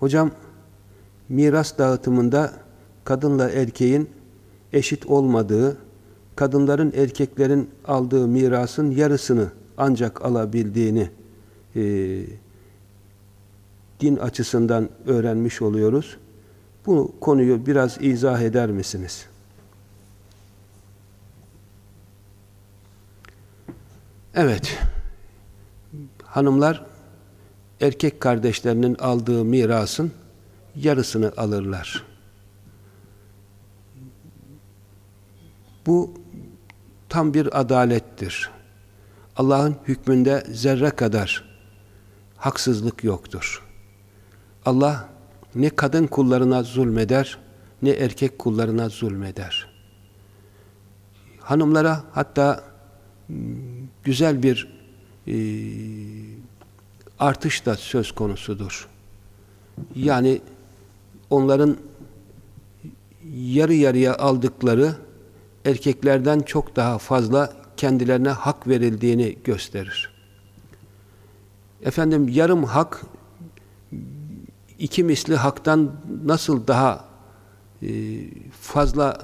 Hocam miras dağıtımında kadınla erkeğin eşit olmadığı, kadınların erkeklerin aldığı mirasın yarısını ancak alabildiğini e, din açısından öğrenmiş oluyoruz. Bu konuyu biraz izah eder misiniz? Evet. Hanımlar erkek kardeşlerinin aldığı mirasın yarısını alırlar. Bu tam bir adalettir. Allah'ın hükmünde zerre kadar haksızlık yoktur. Allah ne kadın kullarına zulmeder, ne erkek kullarına zulmeder. Hanımlara hatta güzel bir e, artış da söz konusudur. Yani onların yarı yarıya aldıkları erkeklerden çok daha fazla kendilerine hak verildiğini gösterir. Efendim yarım hak iki misli haktan nasıl daha e, fazla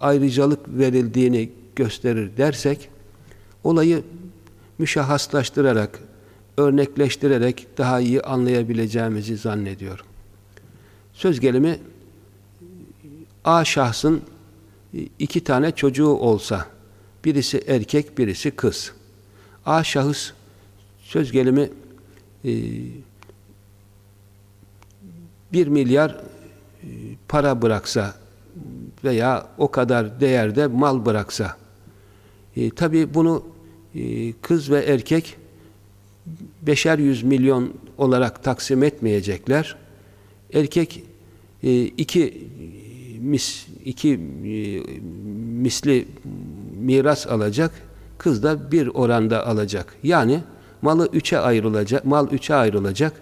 ayrıcalık verildiğini gösterir dersek olayı müşahhaslaştırarak örnekleştirerek daha iyi anlayabileceğimizi zannediyorum. Söz gelimi A şahsın iki tane çocuğu olsa birisi erkek birisi kız. A şahıs söz gelimi e, bir milyar e, para bıraksa veya o kadar değerde mal bıraksa e, tabi bunu kız ve erkek beşer yüz milyon olarak taksim etmeyecekler. Erkek e, iki mis iki e, misli miras alacak, kız da bir oranda alacak. Yani malı üçe ayrılacak, mal üçe ayrılacak.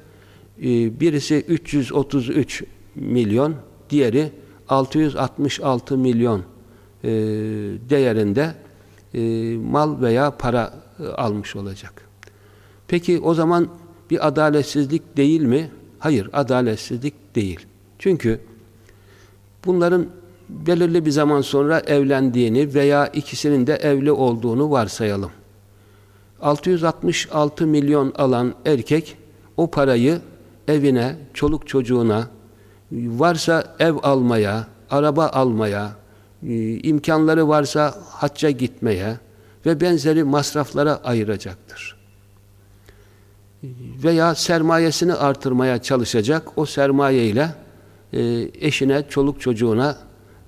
E, birisi 333 milyon, diğeri 666 milyon değerinde mal veya para almış olacak. Peki o zaman bir adaletsizlik değil mi? Hayır, adaletsizlik değil. Çünkü bunların belirli bir zaman sonra evlendiğini veya ikisinin de evli olduğunu varsayalım. 666 milyon alan erkek o parayı evine, çoluk çocuğuna, varsa ev almaya, araba almaya, e, imkanları varsa hacca gitmeye ve benzeri masraflara ayıracaktır veya sermayesini artırmaya çalışacak. O sermaye ile e, eşine, çoluk çocuğuna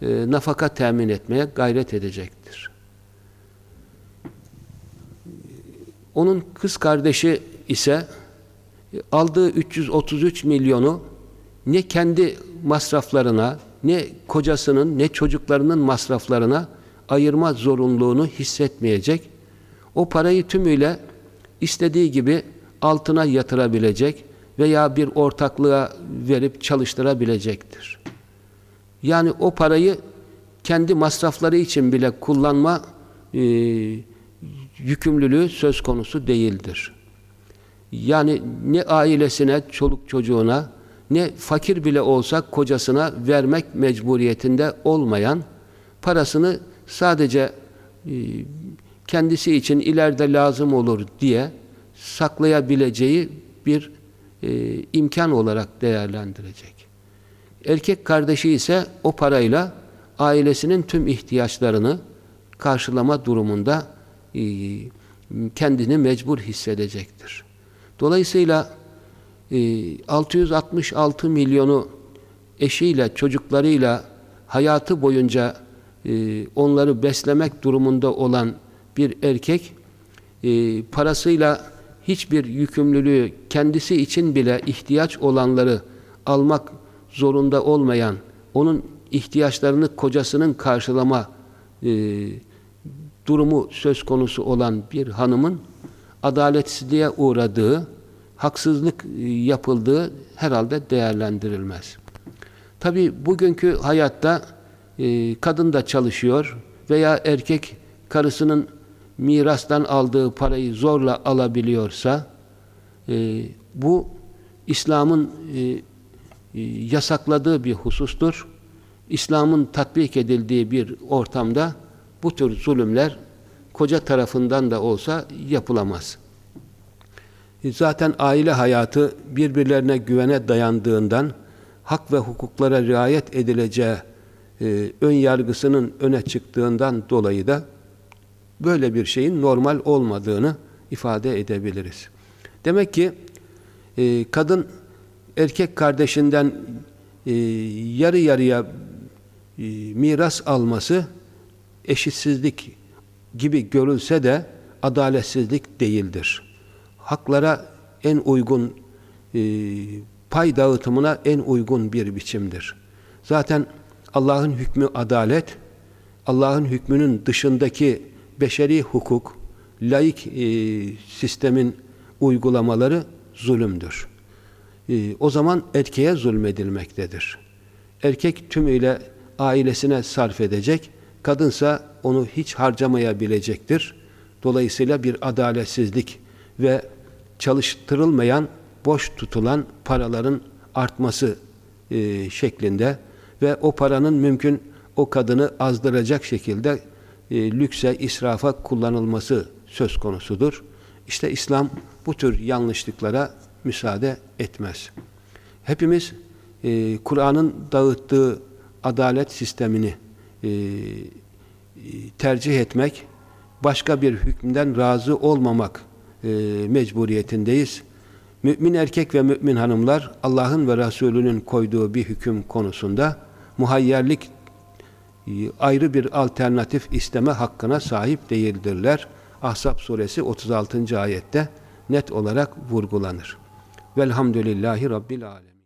e, nafaka temin etmeye gayret edecektir. Onun kız kardeşi ise aldığı 333 milyonu ne kendi masraflarına, ne kocasının, ne çocuklarının masraflarına ayırma zorunluluğunu hissetmeyecek. O parayı tümüyle istediği gibi altına yatırabilecek veya bir ortaklığa verip çalıştırabilecektir. Yani o parayı kendi masrafları için bile kullanma e, yükümlülüğü söz konusu değildir. Yani ne ailesine, çoluk çocuğuna, ne fakir bile olsa kocasına vermek mecburiyetinde olmayan, parasını sadece e, kendisi için ileride lazım olur diye saklayabileceği bir e, imkan olarak değerlendirecek. Erkek kardeşi ise o parayla ailesinin tüm ihtiyaçlarını karşılama durumunda e, kendini mecbur hissedecektir. Dolayısıyla e, 666 milyonu eşiyle, çocuklarıyla hayatı boyunca e, onları beslemek durumunda olan bir erkek e, parasıyla hiçbir yükümlülüğü kendisi için bile ihtiyaç olanları almak zorunda olmayan, onun ihtiyaçlarını kocasının karşılama e, durumu söz konusu olan bir hanımın adaletsizliğe uğradığı, haksızlık e, yapıldığı herhalde değerlendirilmez. Tabi bugünkü hayatta e, kadın da çalışıyor veya erkek karısının mirastan aldığı parayı zorla alabiliyorsa e, bu İslam'ın e, e, yasakladığı bir husustur. İslam'ın tatbik edildiği bir ortamda bu tür zulümler koca tarafından da olsa yapılamaz. E, zaten aile hayatı birbirlerine güvene dayandığından hak ve hukuklara riayet edileceği e, ön yargısının öne çıktığından dolayı da böyle bir şeyin normal olmadığını ifade edebiliriz. Demek ki e, kadın erkek kardeşinden e, yarı yarıya e, miras alması eşitsizlik gibi görülse de adaletsizlik değildir. Haklara en uygun e, pay dağıtımına en uygun bir biçimdir. Zaten Allah'ın hükmü adalet, Allah'ın hükmünün dışındaki beşeri hukuk, laik e, sistemin uygulamaları zulümdür. E, o zaman erkeğe zulmedilmektedir. Erkek tümüyle ailesine sarf edecek, kadınsa onu hiç harcamayabilecektir. Dolayısıyla bir adaletsizlik ve çalıştırılmayan, boş tutulan paraların artması e, şeklinde ve o paranın mümkün o kadını azdıracak şekilde e, lükse, israfa kullanılması söz konusudur. İşte İslam bu tür yanlışlıklara müsaade etmez. Hepimiz e, Kur'an'ın dağıttığı adalet sistemini e, tercih etmek, başka bir hükümden razı olmamak e, mecburiyetindeyiz. Mümin erkek ve mümin hanımlar Allah'ın ve Resulünün koyduğu bir hüküm konusunda muhayyerlik e, ayrı bir alternatif isteme hakkına sahip değildirler. Ahzab suresi 36. ayette net olarak vurgulanır. Velhamdülillahi Rabbil Alemin.